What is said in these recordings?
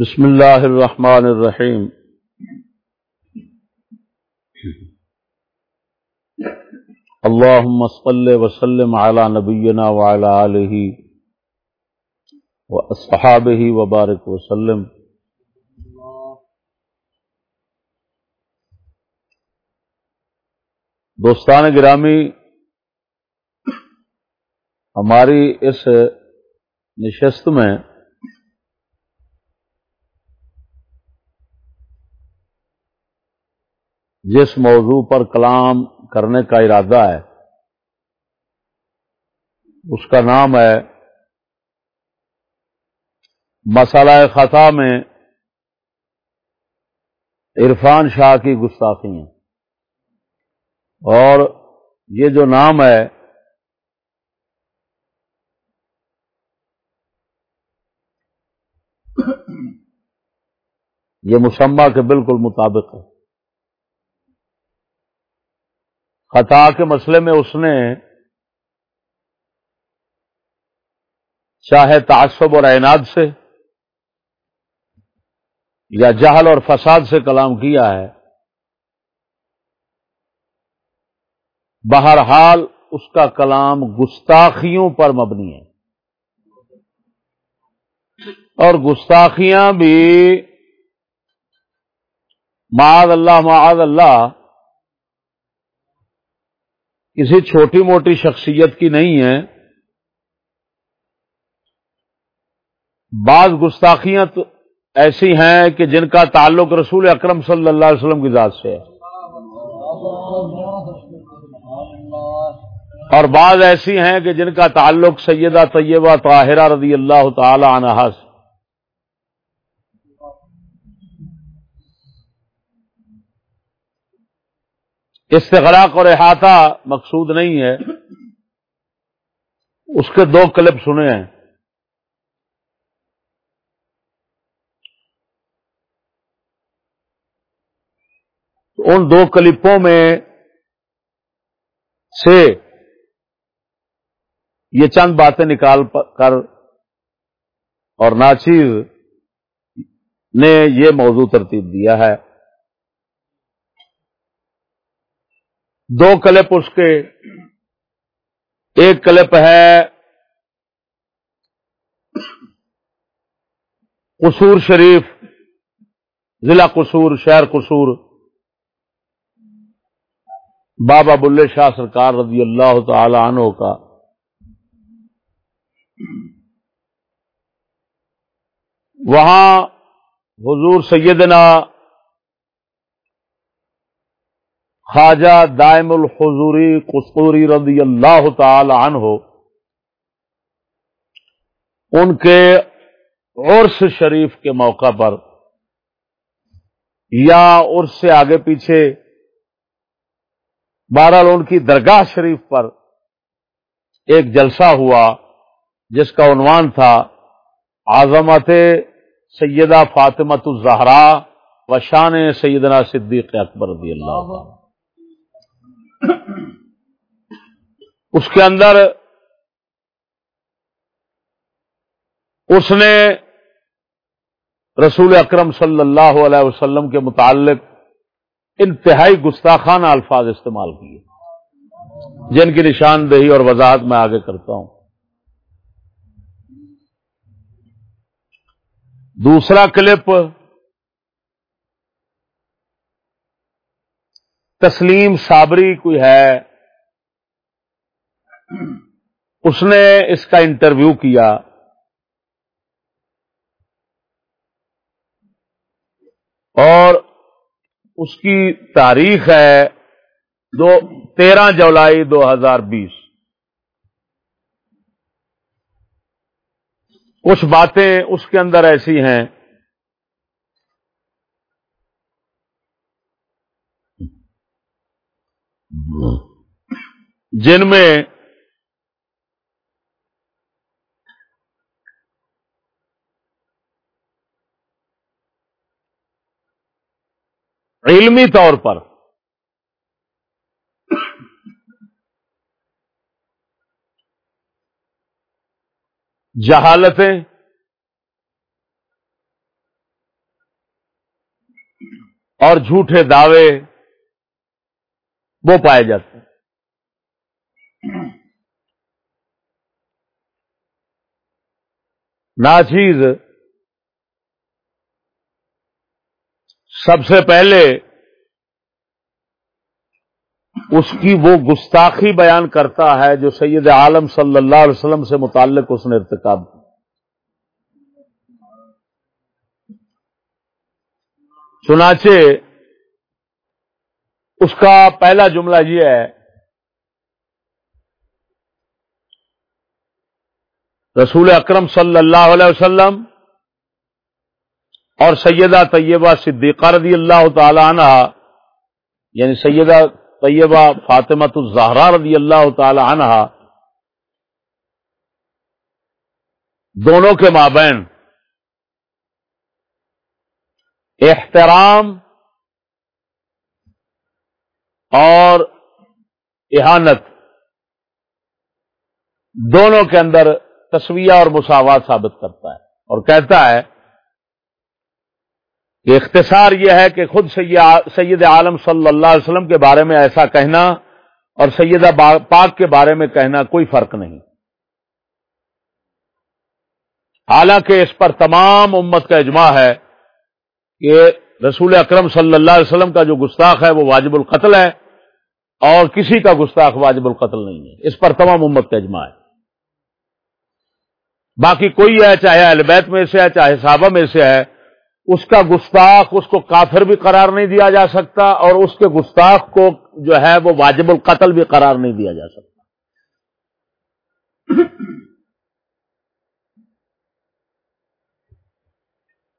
بسم اللہ الرحمن الرحیم۔ اللهم صل وسلم على نبينا وعلى آله وأصحابه وبارك وسلم۔ دوستان گرامی، ہماری اس نشست میں جس موضوع پر کلام کرنے کا ارادہ ہے، اس کا نام ہے مسئلہ خطا میں عرفان شاہ کی گستاخی ہیں۔ اور یہ جو نام ہے، یہ مسمہ کے بالکل مطابق ہے۔ خطا کے مسئلے میں اس نے چاہے تعصب اور اعناد سے یا جہل اور فساد سے کلام کیا ہے، بہرحال اس کا کلام گستاخیوں پر مبنی ہے۔ اور گستاخیاں بھی معاذ اللہ معاذ اللہ کسی چھوٹی موٹی شخصیت کی نہیں ہے۔ بعض گستاخیاں تو ایسی ہیں کہ جن کا تعلق رسول اکرم صلی اللہ علیہ وسلم کی ذات سے ہے۔ اور بعض ایسی ہیں کہ جن کا تعلق سیدہ طیبہ طاہرہ رضی اللہ تعالی عنہ سے استغراق اور احاطہ مقصود نہیں ہے۔ اس کے دو کلپ سنے ہیں۔ ان دو کلپوں میں سے یہ چند باتیں نکال کر اور ناچیر نے یہ موضوع ترتیب دیا ہے۔ دو کلپ اس کے۔ ایک کلپ ہے قصور شریف، ضلع قصور، شہر قصور۔ بابا بلے شاہ سرکار رضی اللہ تعالی عنہ کا۔ وہاں حضور سیدنا خواجہ دائم الحضوری قصوری رضی اللہ تعالی عنہ، ان کے عرس شریف کے موقع پر یا عرس سے آگے پیچھے بہرحال ان کی درگاہ شریف پر ایک جلسہ ہوا جس کا عنوان تھا آزمت سیدہ فاطمت الزہرا و شان سیدنا صدیق اکبر رضی اللہ عنہ۔ اس کے اندر اس نے رسول اکرم صلی اللہ علیہ وسلم کے متعلق انتہائی گستاخانہ الفاظ استعمال کیے، جن کی نشاندہی اور وضاحت میں آگے کرتا ہوں۔ دوسرا کلپ تسلیم صابری کوئی ہے۔ اس نے اس کا انٹرویو کیا۔ اور اس کی تاریخ ہے دو، تیرہ جولائی دو ہزار بیس۔ کچھ باتیں اس کے اندر ایسی ہیں۔ جن میں علمی طور پر جہالتیں اور جھوٹے دعوے وہ پائے جاتے ہیں۔ ناچیز سب سے پہلے اس کی وہ گستاخی بیان کرتا ہے جو سید عالم صلی اللہ علیہ وسلم سے متعلق اس نے ارتکاب چنانچہ اس کا پہلا جملہ یہ ہے، رسول اکرم صلی اللہ علیہ وسلم اور سیدہ طیبہ صدیقہ رضی اللہ تعالی عنہ یعنی سیدہ طیبہ فاطمت الزہرا رضی اللہ تعالی عنہ، دونوں کے مابین، احترام اور احانت دونوں کے اندر تصویہ اور مساوات ثابت کرتا ہے اور کہتا ہے کہ اختصار یہ ہے کہ خود سید عالم صلی اللہ علیہ وسلم کے بارے میں ایسا کہنا اور سیدہ پاک کے بارے میں کہنا کوئی فرق نہیں۔ حالانکہ اس پر تمام امت کا اجماع ہے کہ رسول اکرم صلی اللہ علیہ وسلم کا جو گستاخ ہے وہ واجب القتل ہے اور کسی کا گستاخ واجب القتل نہیں ہے۔ اس پر تمام امت کا اجماع ہے۔ باقی کوئی ہے چاہے البیت میں سے ہے، چاہے صحابہ میں سے ہے اس کا گستاخ اس کو کافر بھی قرار نہیں دیا جا سکتا اور اس کے گستاخ کو جو ہے وہ واجب القتل بھی قرار نہیں دیا جا سکتا۔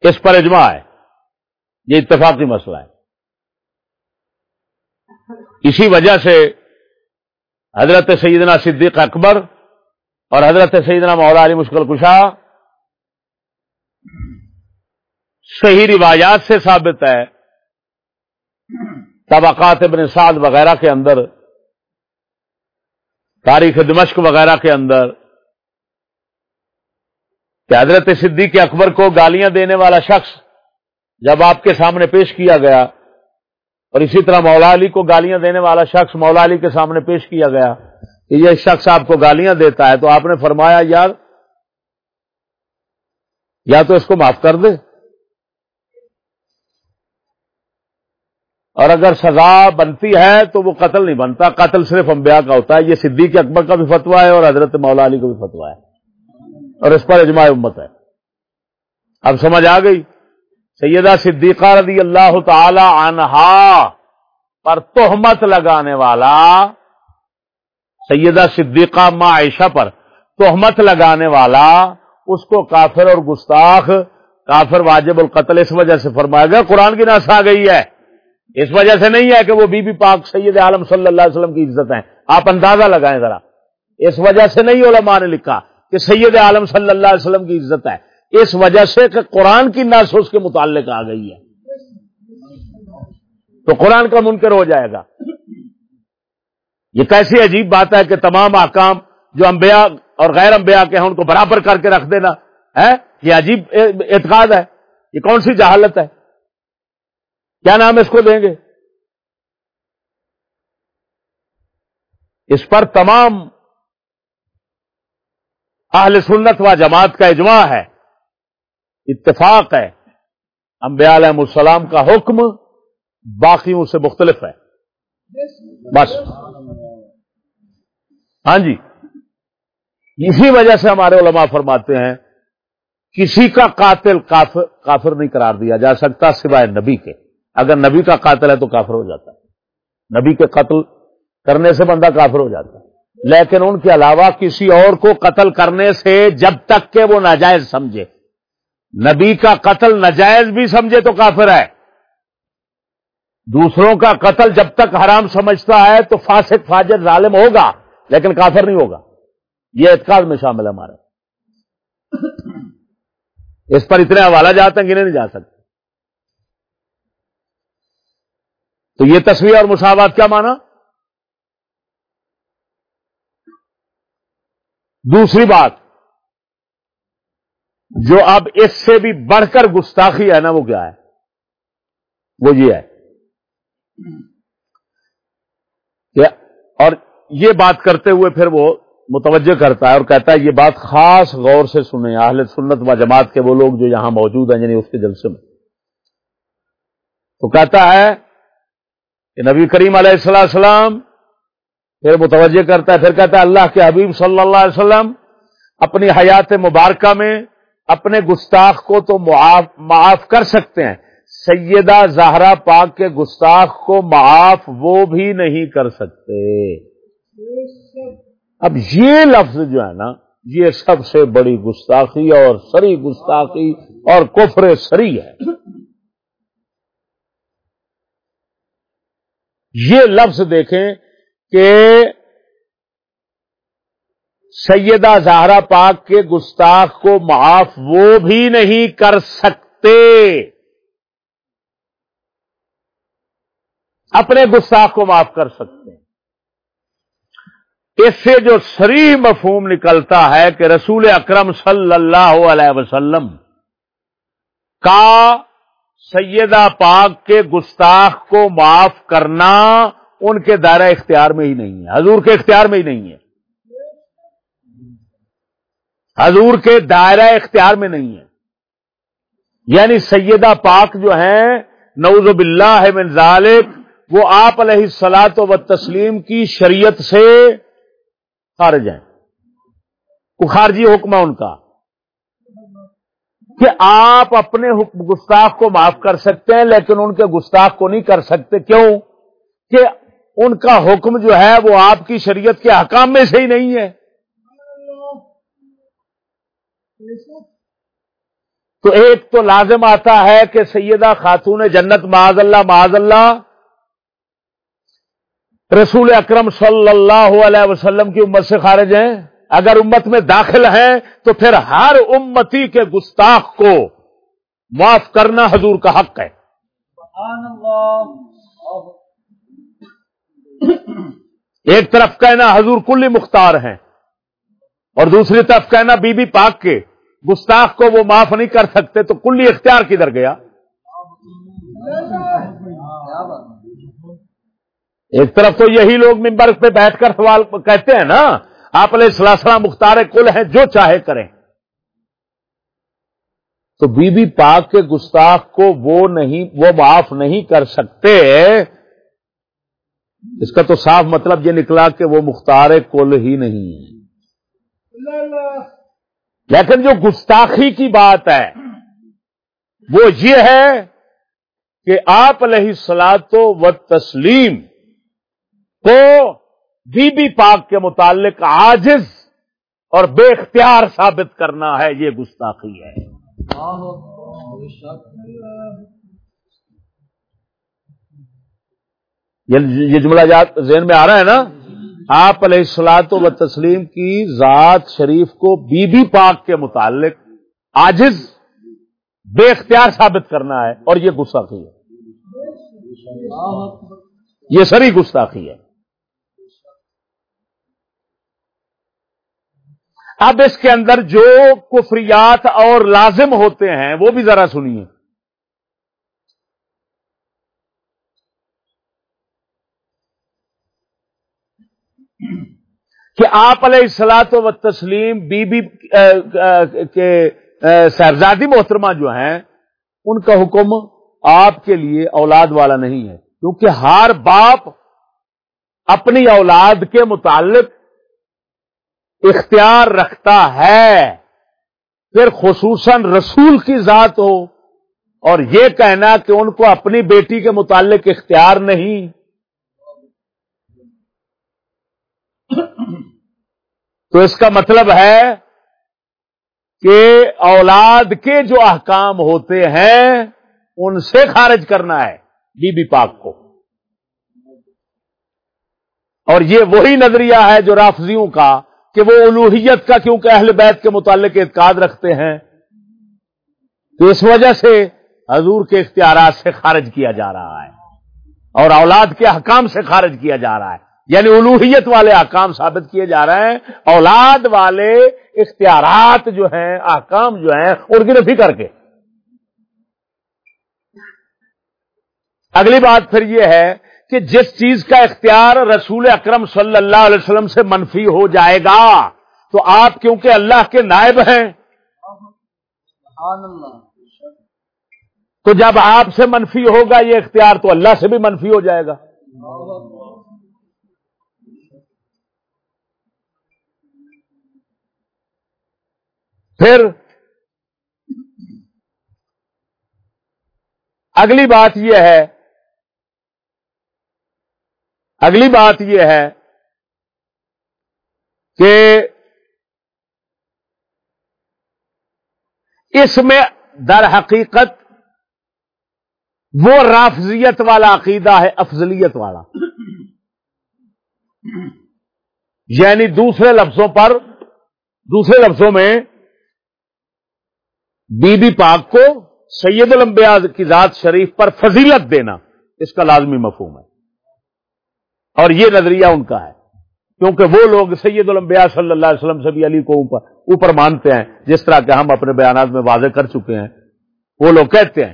اس پر اجماع ہے۔ یہ اتفاقی مسئلہ ہے۔ اسی وجہ سے حضرت سیدنا صدیق اکبر اور حضرت سیدنا مولا علی مشکل کشا صحیح روایات سے ثابت ہے۔ طبقات ابن سعد وغیرہ کے اندر، تاریخ دمشق وغیرہ کے اندر، کہ حضرت صدیق اکبر کو گالیاں دینے والا شخص جب آپ کے سامنے پیش کیا گیا اور اسی طرح مولا علی کو گالیاں دینے والا شخص مولا علی کے سامنے پیش کیا گیا کہ یہ شخص آپ کو گالیاں دیتا ہے تو آپ نے فرمایا، یار، یا تو اس کو معاف کر دے۔ اور اگر سزا بنتی ہے تو وہ قتل نہیں بنتا، قتل صرف انبیاء کا ہوتا ہے، یہ صدیق اکبر کا بھی فتوا ہے اور حضرت مولا علی کا بھی فتوا ہے، اور اس پر اجماع امت ہے۔ اب سمجھ آ گئی؟ سیدہ صدیقہ رضی اللہ تعالی عنہا پر تہمت لگانے والا، سیدہ صدیقہ ماں عائشہ پر تہمت لگانے والا، اس کو کافر اور گستاخ، کافر واجب القتل اس وجہ سے فرمایا گیا، قرآن کی نس آ گئی ہے۔ اس وجہ سے نہیں ہے کہ وہ بی بی پاک سید عالم صلی اللہ علیہ وسلم کی عزت ہیں۔ آپ اندازہ لگائیں ذرا۔ اس وجہ سے نہیں علماء نے لکھا کہ سید عالم صلی اللہ علیہ وسلم کی عزت ہے۔ اس وجہ سے کہ قرآن کی نس اس کے متعلق آ گئی ہے۔ تو قرآن کا منکر ہو جائے گا۔ یہ کیسی عجیب بات ہے کہ تمام آکام جو انبیاء اور غیر انبیاء کے ہیں، ان کو برابر کر کے رکھ دینا ہے یہ عجیب اعتقاد ہے۔ یہ کون سی جہالت ہے؟ کیا نام اس کو دیں گے؟ اس پر تمام اہل سنت و جماعت کا اجماع ہے، اتفاق ہے۔ انبیاء علیہ السلام کا حکم باقیوں سے مختلف ہے۔ بس۔ ہاں جی۔ اسی وجہ سے ہمارے علماء فرماتے ہیں، کسی کا قاتل کافر کافر نہیں قرار دیا جا سکتا سوائے نبی کے۔ اگر نبی کا قاتل ہے تو کافر ہو جاتا ہے۔ نبی کے قتل کرنے سے بندہ کافر ہو جاتا ہے۔ لیکن ان کے علاوہ کسی اور کو قتل کرنے سے جب تک کہ وہ ناجائز سمجھے۔ نبی کا قتل ناجائز بھی سمجھے تو کافر ہے۔ دوسروں کا قتل جب تک حرام سمجھتا ہے تو فاسق، فاجر، ظالم ہوگا، لیکن کافر نہیں ہوگا۔ یہ اعتقاد میں شامل ہے ہمارے اس پر اتنے حوالہ جاتے ہیں گنے نہیں جا سکتے۔ تو یہ تصویر اور مساوات کیا مانا؟ دوسری بات، جو اب اس سے بھی بڑھ کر گستاخی ہے نا، وہ کیا ہے؟ وہ یہ ہے اور یہ بات کرتے ہوئے پھر وہ متوجہ کرتا ہے اور کہتا ہے یہ بات خاص غور سے سنیں، اہل سنت و جماعت کے وہ لوگ جو یہاں موجود ہیں یعنی اس کے جلسے میں۔ تو کہتا ہے کہ نبی کریم علیہ السلام السلام پھر متوجہ کرتا ہے، پھر کہتا ہے اللہ کے حبیب صلی اللہ علیہ وسلم اپنی حیات مبارکہ میں اپنے گستاخ کو تو معاف کر سکتے ہیں۔ سیدہ زہرا پاک کے گستاخ کو معاف وہ بھی نہیں کر سکتے۔ اب یہ لفظ جو ہے نا، یہ سب سے بڑی گستاخی اور سری گستاخی اور کفر سری ہے۔ یہ لفظ دیکھیں کہ سیدہ زہرا پاک کے گستاخ کو معاف وہ بھی نہیں کر سکتے۔ اپنے گستاخ کو معاف کر سکتے۔ ہیں اس سے جو سری مفہوم نکلتا ہے کہ رسول اکرم صلی اللہ علیہ وسلم کا سیدہ پاک کے گستاخ کو معاف کرنا ان کے دائرہ اختیار میں ہی نہیں ہے۔ حضور کے اختیار میں ہی نہیں ہے۔ حضور کے دائرہ اختیار میں نہیں ہے۔ یعنی سیدہ پاک جو ہیں نوز باللہ من ذالک، وہ آپ علیہ سلاط و تسلیم کی شریعت سے خارج ہیں۔ وہ خارجی حکم ہے ان کا۔ کہ آپ اپنے گستاخ کو معاف کر سکتے ہیں، لیکن ان کے گستاخ کو نہیں کر سکتے۔ کیوں؟ کہ ان کا حکم جو ہے وہ آپ کی شریعت کے حکام میں سے ہی نہیں ہے۔ تو ایک تو لازم آتا ہے کہ سیدہ خاتون جنت، معاذ اللہ معاذ اللہ، رسول اکرم صلی اللہ علیہ وسلم کی امت سے خارج ہیں۔ اگر امت میں داخل ہیں تو پھر ہر امتی کے گستاخ کو معاف کرنا حضور کا حق ہے۔ ایک طرف کہنا حضور کلی مختار ہیں اور دوسری طرف کہنا بی بی پاک کے گستاخ کو وہ معاف نہیں کر سکتے تو کلی اختیار کدھر گیا؟ ایک طرف تو یہی لوگ ممبر پہ بیٹھ کر سوال کہتے ہیں نا آپ علیہ السلام مختار کل ہیں، جو چاہے کریں۔ تو بی بی پاک کے گستاخ کو وہ نہیں، وہ معاف نہیں کر سکتے۔ اس کا تو صاف مطلب یہ نکلا کہ وہ مختار کل ہی نہیں ہے لیکن جو گستاخی کی بات ہے، وہ یہ ہے کہ آپ علیہ سلاد و تسلیم کو بی بی پاک کے متعلق عاجز اور بے اختیار ثابت کرنا ہے، یہ گستاخی ہے۔ یہ جملہ ذہن میں آ رہا ہے نا؟ آپ علیہ السلاط و تسلیم کی ذات شریف کو بی بی پاک کے متعلق عاجز، بے اختیار ثابت کرنا ہے اور یہ گستاخی ہے۔ یہ سری گستاخی ہے۔ اب اس کے اندر جو کفریات اور لازم ہوتے ہیں وہ بھی ذرا سنیے۔ کہ آپ علیہ السلاط و تسلیم بی بی کے صاحبزادی محترمہ جو ہیں، ان کا حکم آپ کے لیے اولاد والا نہیں ہے۔ کیونکہ ہر باپ اپنی اولاد کے متعلق اختیار رکھتا ہے پھر خصوصاً رسول کی ذات ہو اور یہ کہنا کہ ان کو اپنی بیٹی کے متعلق اختیار نہیں۔ تو اس کا مطلب ہے کہ اولاد کے جو احکام ہوتے ہیں، ان سے خارج کرنا ہے بی بی پاک کو۔ اور یہ وہی نظریہ ہے جو رافضیوں کا کہ وہ الوحیت کا کیونکہ اہل بیت کے متعلق اعتقاد رکھتے ہیں، تو اس وجہ سے حضور کے اختیارات سے خارج کیا جا رہا ہے اور اولاد کے حکام سے خارج کیا جا رہا ہے۔ یعنی الوحیت والے احکام ثابت کیے جا رہے ہیں، اولاد والے اختیارات جو ہیں، احکام جو ہیں، ان کی نفی کر کے۔ اگلی بات پھر یہ ہے کہ جس چیز کا اختیار رسول اکرم صلی اللہ علیہ وسلم سے منفی ہو جائے گا، تو آپ کیونکہ اللہ کے نائب ہیں۔ تو جب آپ سے منفی ہوگا یہ اختیار، تو اللہ سے بھی منفی ہو جائے گا۔ پھر اگلی بات یہ ہے اگلی بات یہ ہے کہ اس میں در حقیقت وہ رافضیت والا عقیدہ ہے، افضلیت والا۔ یعنی دوسرے لفظوں پر، دوسرے لفظوں میں بی بی پاک کو سید الانبیاء کی ذات شریف پر فضیلت دینا، اس کا لازمی مفہوم ہے۔ اور یہ نظریہ ان کا ہے۔ کیونکہ وہ لوگ سید الانبیاء صلی اللہ علیہ وسلم سے بھی علی کو اوپر اوپر مانتے ہیں، جس طرح کہ ہم اپنے بیانات میں واضح کر چکے ہیں۔ وہ لوگ کہتے ہیں۔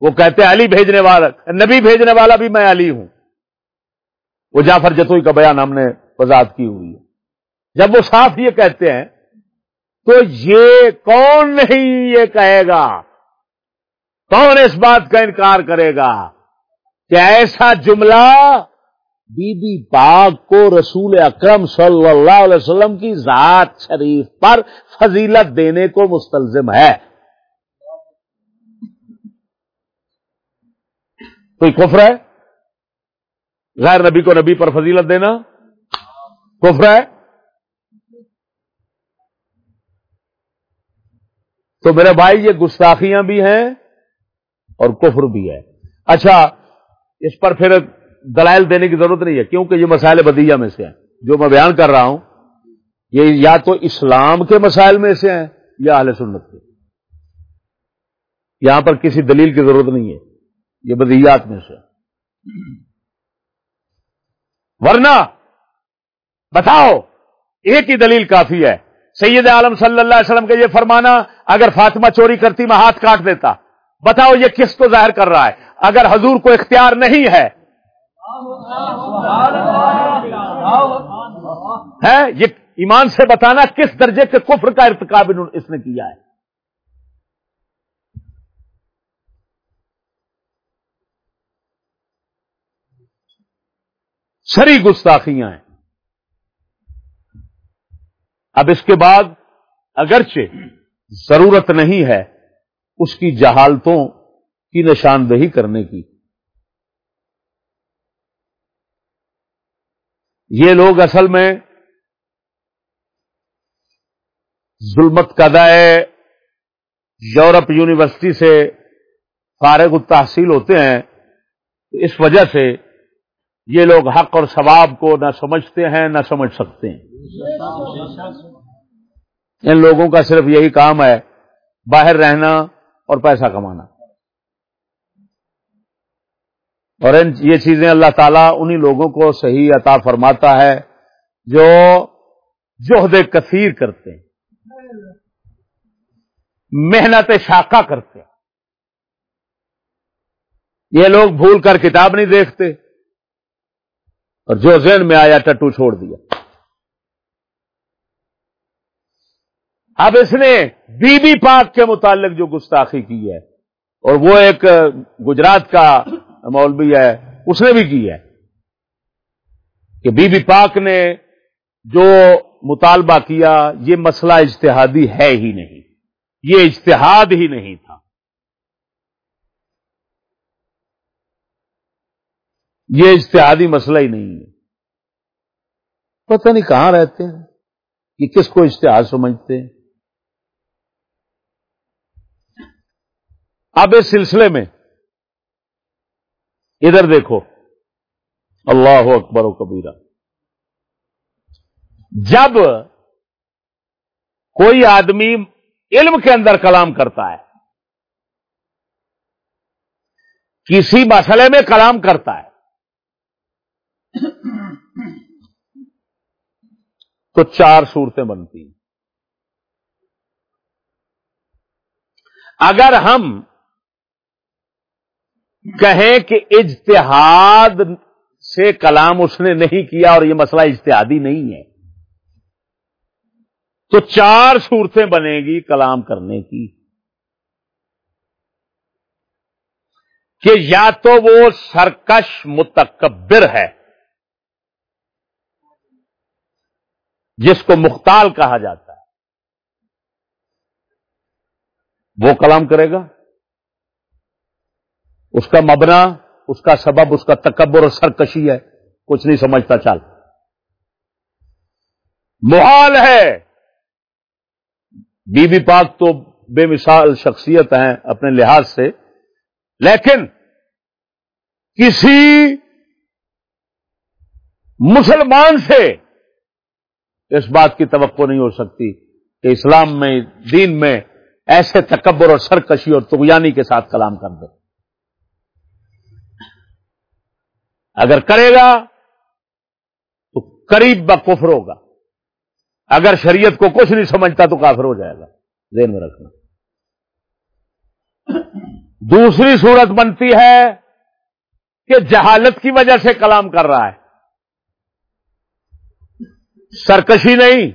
وہ کہتے ہیں، علی بھیجنے والا نبی بھیجنے والا بھی میں علی ہوں۔ وہ جعفر جتوئی کا بیان ہم نے وضاحت کی ہوئی ہے۔ جب وہ صاف یہ کہتے ہیں، تو یہ کون نہیں یہ کہے گا؟ کون اس بات کا انکار کرے گا کہ ایسا جملہ بی بی پاک کو رسول اکرم صلی اللہ علیہ وسلم کی ذات شریف پر فضیلت دینے کو مستلزم ہے۔ کوئی کفر ہے؟ غیر نبی کو نبی پر فضیلت دینا؟ کفر ہے؟ تو میرے بھائی، یہ گستاخیاں بھی ہیں اور کفر بھی ہے۔ اچھا اس پر پھر دلائل دینے کی ضرورت نہیں ہے، کیونکہ یہ مسائل بدیہ میں سے ہیں۔ جو میں بیان کر رہا ہوں، یہ یا تو اسلام کے مسائل میں سے ہیں یا اہل سنت کے۔ یہاں پر کسی دلیل کی ضرورت نہیں ہے، یہ بدیات میں سے ورنہ بتاؤ، ایک ہی دلیل کافی ہے۔ سید عالم صلی اللہ علیہ وسلم کا یہ فرمانا، اگر فاطمہ چوری کرتی، میں ہاتھ کاٹ دیتا۔ بتاؤ، یہ کس کو ظاہر کر رہا ہے؟ اگر حضور کو اختیار نہیں ہے ہے یہ ایمان سے بتانا کس درجے کے کفر کا ارتکاب اس نے کیا ہے؟ سری گستاخیاں ہیں۔ اب اس کے بعد اگرچہ ضرورت نہیں ہے اس کی جہالتوں کی نشاندہی کرنے کی یہ لوگ اصل میں ظلمت قدائے یورپ یونیورسٹی سے فارغ التحصیل ہوتے ہیں اس وجہ سے یہ لوگ حق اور ثواب کو نہ سمجھتے ہیں، نہ سمجھ سکتے ہیں۔ ان لوگوں کا صرف یہی کام ہے، باہر رہنا اور پیسہ کمانا۔ اور ان یہ چیزیں اللہ تعالیٰ انہی لوگوں کو صحیح عطا فرماتا ہے جو جوہد کثیر کرتے ہیں۔ محنت شاخہ کرتے ہیں۔ یہ لوگ بھول کر کتاب نہیں دیکھتے۔ اور جو ذہن میں آیا ٹٹو چھوڑ دیا۔ اب اس نے بی بی پاک کے متعلق جو گستاخی کی ہے، اور وہ ایک گجرات کا مولوی ہے، اس نے بھی کی ہے۔ کہ بی بی پاک نے جو مطالبہ کیا، یہ مسئلہ اجتہادی ہے ہی نہیں۔ یہ اجتہاد ہی نہیں تھا۔ یہ اجتہادی مسئلہ ہی نہیں ہے۔ پتہ نہیں کہاں رہتے ہیں۔ کہ کس کو اشتہار سمجھتے ہیں؟ اب اس سلسلے میں ادھر دیکھو۔ اللہ اکبر و کبیرہ۔ جب کوئی آدمی علم کے اندر کلام کرتا ہے، کسی مسئلے میں کلام کرتا ہے، تو چار صورتیں بنتی ہیں۔ اگر ہم کہیں کہ اجتہاد سے کلام اس نے نہیں کیا اور یہ مسئلہ اجتہادی نہیں ہے۔ تو چار صورتیں بنے گی کلام کرنے کی۔ کہ یا تو وہ سرکش متکبر ہے، جس کو مختال کہا جاتا ہے، وہ کلام کرے گا۔ اس کا مبنا، اس کا سبب، اس کا تکبر اور سرکشی ہے۔ کچھ نہیں سمجھتا، چل۔ محال ہے۔ بی بی پاک تو بے مثال شخصیت ہیں اپنے لحاظ سے، لیکن کسی مسلمان سے اس بات کی توقع نہیں ہو سکتی کہ اسلام میں، دین میں ایسے تکبر اور سرکشی اور تغیانی کے ساتھ کلام کر دے۔ اگر کرے گا تو قریب ب کفر ہوگا۔ اگر شریعت کو کچھ نہیں سمجھتا تو کافر ہو جائے گا۔ ذہن میں رکھنا۔ دوسری صورت بنتی ہے کہ جہالت کی وجہ سے کلام کر رہا ہے۔ سرکشی نہیں،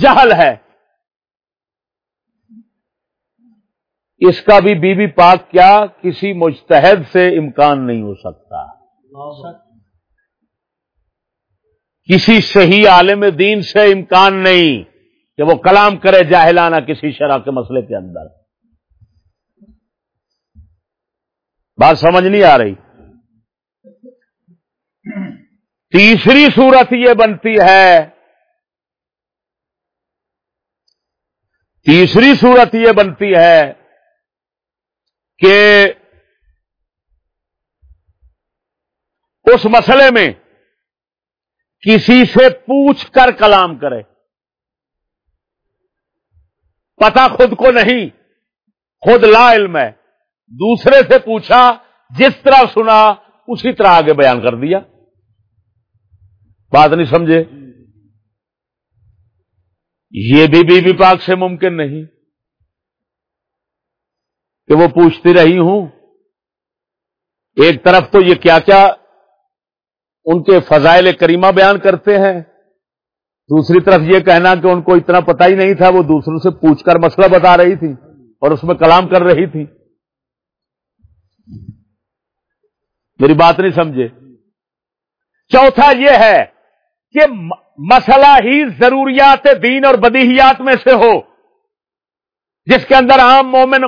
جہل ہے۔ اس کا بھی بی بی پاک کیا کسی مجتہد سے امکان نہیں ہو سکتا۔ کسی صحیح عالم دین سے امکان نہیں کہ وہ کلام کرے جاہلانہ کسی شرح کے مسئلے کے اندر۔ بات سمجھ نہیں آ رہی۔ تیسری صورت یہ بنتی ہے۔ تیسری صورت یہ بنتی ہے کہ اس مسئلے میں کسی سے پوچھ کر کلام کرے۔ پتا خود کو نہیں، خود لا علم ہے۔ دوسرے سے پوچھا، جس طرح سنا، اسی طرح آگے بیان کر دیا۔ بات نہیں سمجھے؟ یہ بھی بی بی پاک سے ممکن نہیں کہ وہ پوچھتی رہی ہوں۔ ایک طرف تو یہ کیا کیا ان کے فضائل کریمہ بیان کرتے ہیں۔ دوسری طرف یہ کہنا کہ ان کو اتنا پتہ ہی نہیں تھا، وہ دوسروں سے پوچھ کر مسئلہ بتا رہی تھی اور اس میں کلام کر رہی تھی۔ میری بات نہیں سمجھے۔ چوتھا یہ ہے کہ مسئلہ ہی ضروریات دین اور بدیہیات میں سے ہو، جس کے اندر عام مومن،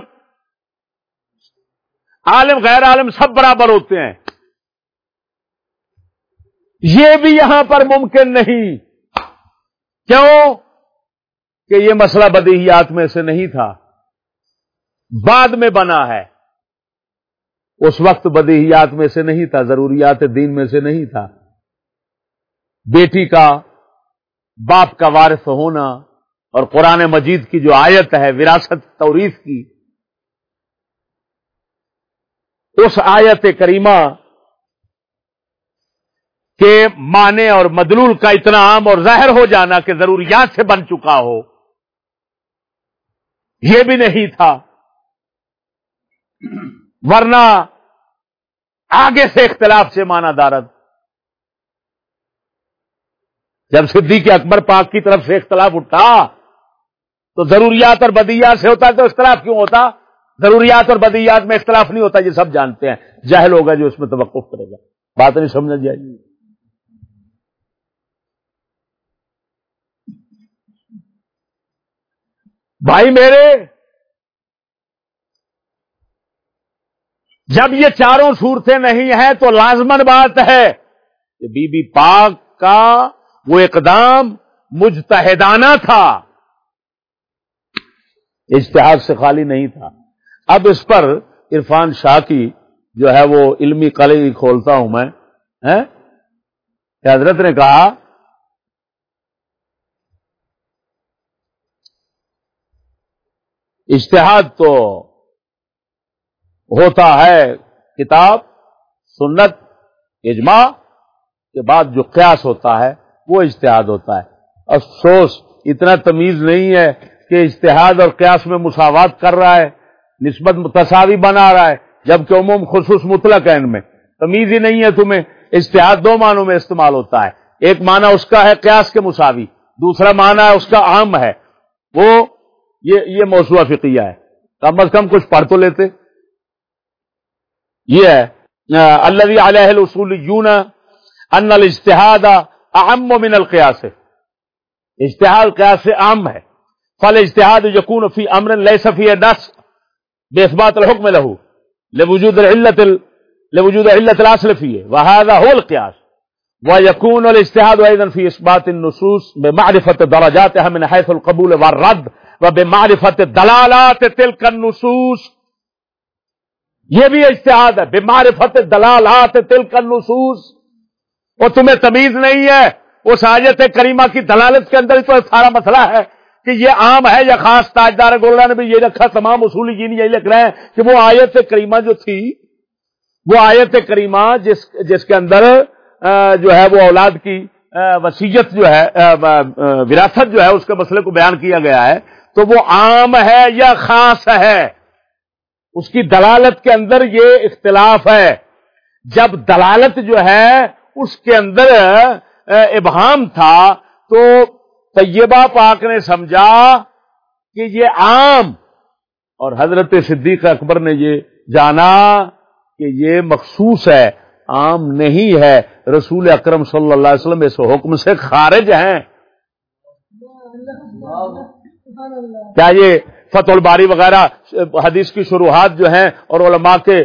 عالم، غیر عالم سب برابر ہوتے ہیں۔ یہ بھی یہاں پر ممکن نہیں۔ کیوں؟ کہ یہ مسئلہ بدیہیات میں سے نہیں تھا۔ بعد میں بنا ہے۔ اس وقت بدیہیات میں سے نہیں تھا، ضروریات دین میں سے نہیں تھا۔ بیٹی کا باپ کا وارث ہونا اور قرآن مجید کی جو آیت ہے، وراثت توریف کی، اس آیت کریمہ کے معنی اور مدلول کا اتنا عام اور ظاہر ہو جانا کہ ضروریات سے بن چکا ہو۔ یہ بھی نہیں تھا۔ ورنہ آگے سے اختلاف سے مانا دارد۔ جب صدیق اکبر پاک کی طرف سے اختلاف اٹھا، تو ضروریات اور بدیات سے ہوتا تو اختلاف کیوں ہوتا؟ ضروریات اور بدیات میں اختلاف نہیں ہوتا، یہ سب جانتے ہیں۔ جہل ہوگا جو اس میں توقف کرے گا۔ بات نہیں سمجھ جائے گی بھائی میرے، جب یہ چاروں صورتیں نہیں ہیں تو لازمن بات ہے کہ بی بی پاک کا وہ اقدام مجتہدانہ تھا۔ اشتہار سے خالی نہیں تھا۔ اب اس پر عرفان شاہ کی جو ہے وہ علمی کلی کھولتا ہوں میں حضرت نے کہا اشتہاد تو ہوتا ہے کتاب، سنت، اجماع کے بعد جو قیاس ہوتا ہے وہ اشتہاد ہوتا ہے۔ افسوس، اتنا تمیز نہیں ہے کہ اشتہاد اور قیاس میں مساوات کر رہا ہے، نسبت تصاوی بنا رہا ہے، جبکہ عموم خصوص مطلق ہے ان میں۔ تمیز ہی نہیں ہے تمہیں اشتہاد دو معنوں میں استعمال ہوتا ہے۔ ایک معنی اس کا ہے قیاس کے مساوی، دوسرا معنی ہے اس کا عام ہے۔ وہ یہ یہ موضوع فقیہ ہے کم از کم کچھ پڑھ تو لیتے یہ ہے الذي عليه الاصوليون ان الاجتهاد اعم من القياس اجتهاد قياس سے عام ہے فالاجتهاد يكون في أمر ليس في نص باثبات الحكم له لوجود العله لوجود عله الاصل فيه وهذا هو القياس ويكون الاجتهاد أيضا في اثبات النصوص بمعرفه درجاتها من حيث القبول والرد وبمعرفه دلالات تلك النصوص. یہ بھی اجتہاد ہے. بمعرفت دلالات تلك النصوص. اور تمہیں تمیز نہیں ہے. اس آیت کریمہ کی دلالت کے اندر تو سارا مسئلہ ہے کہ یہ عام ہے یا خاص تاجدار گولڈا نے بھی یہ رکھا. تمام اصولی جین یہی لکھ رہے ہیں کہ وہ آیت کریمہ جو تھی، وہ آیت کریمہ جس جس کے اندر جو ہے وہ اولاد کی وسیعت جو ہے وراثت جو ہے، اس کے مسئلے کو بیان کیا گیا ہے. تو وہ عام ہے یا خاص ہے؟ اس کی دلالت کے اندر یہ اختلاف ہے۔ جب دلالت جو ہے اس کے اندر ابہام تھا، تو طیبہ پاک نے سمجھا کہ یہ عام۔ اور حضرت صدیق اکبر نے یہ جانا کہ یہ مخصوص ہے، عام نہیں ہے۔ رسول اکرم صلی اللہ علیہ وسلم اس حکم سے خارج ہیں۔ کیا یہ فتح الباری وغیرہ حدیث کی شروحات جو ہیں اور علماء کے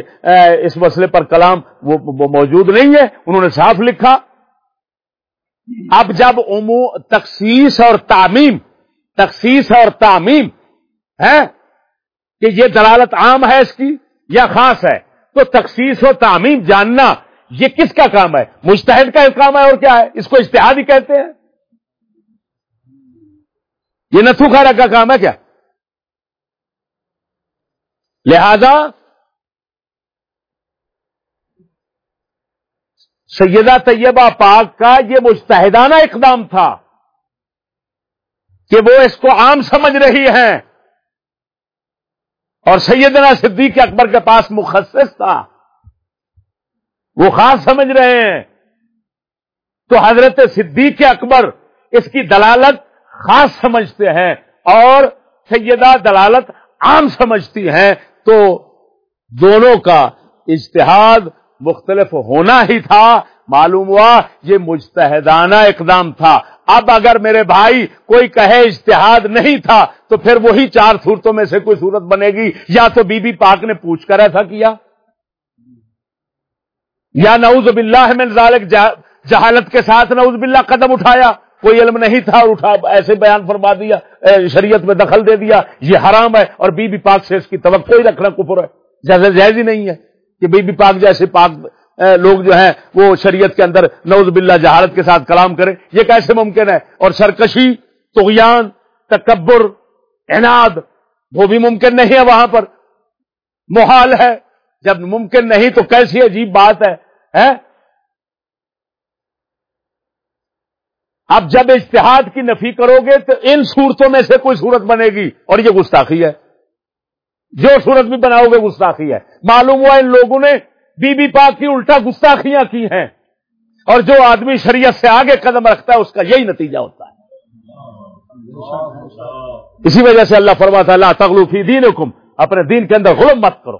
اس مسئلے پر کلام وہ موجود نہیں ہے، انہوں نے صاف لکھا۔ اب جب امو تخصیص اور تعمیم، تخصیص اور تعمیم، ہے، کہ یہ دلالت عام ہے اس کی یا خاص ہے، تو تخصیص و تعمیم جاننا یہ کس کا کام ہے؟ مستحد کا کام ہے اور کیا ہے؟ اس کو اشتہادی کہتے ہیں۔ یہ نتھو خارا کا کام ہے کیا؟ لہذا سیدہ طیبہ پاک کا یہ مستحدانہ اقدام تھا کہ وہ اس کو عام سمجھ رہی ہیں۔ اور سیدنا صدیق اکبر کے پاس مخصص تھا۔ وہ خاص سمجھ رہے ہیں۔ تو حضرت صدیق اکبر اس کی دلالت خاص سمجھتے ہیں اور سیدہ دلالت عام سمجھتی ہیں، تو دونوں کا اجتہاد مختلف ہونا ہی تھا۔ معلوم ہوا یہ مجتہدانہ اقدام تھا۔ اب اگر میرے بھائی کوئی کہے اجتہاد نہیں تھا، تو پھر وہی چار صورتوں میں سے کوئی صورت بنے گی۔ یا تو بی بی پاک نے پوچھ کر ایسا کیا؟ یا نعوذ باللہ من ذالک جہالت کے ساتھ نعوذ باللہ قدم اٹھایا۔ کوئی علم نہیں تھا اور اٹھا ایسے بیان فرما دیا شریعت میں دخل دے دیا، یہ حرام ہے اور بی بی پاک سے اس کی توقع ہی رکھنا کفر ہے۔ جیسے جائز ہی نہیں ہے کہ بی بی پاک جیسے پاک لوگ جو ہیں وہ شریعت کے اندر نوز باللہ جہالت کے ساتھ کلام کرے یہ کیسے ممکن ہے؟ اور سرکشی تغیان تکبر اناد وہ بھی ممکن نہیں ہے وہاں پر۔ محال ہے، جب ممکن نہیں تو کیسی عجیب بات ہے اب جب اشتہاد کی نفی کرو گے تو ان صورتوں میں سے کوئی صورت بنے گی اور یہ گستاخی ہے۔ جو صورت بھی بناؤ گے گستاخی ہے۔ معلوم ہوا ان لوگوں نے بی بی پاک کی الٹا گستاخیاں کی ہیں۔ اور جو آدمی شریعت سے آگے قدم رکھتا ہے، اس کا یہی نتیجہ ہوتا ہے۔ اسی وجہ سے اللہ فرماتا اللہ تغلوفی دین حکم اپنے دین کے اندر غلم مت کرو۔